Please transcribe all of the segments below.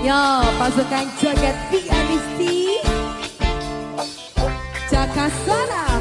Yo, pasukan joget pianisti Jakasara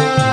Thank you.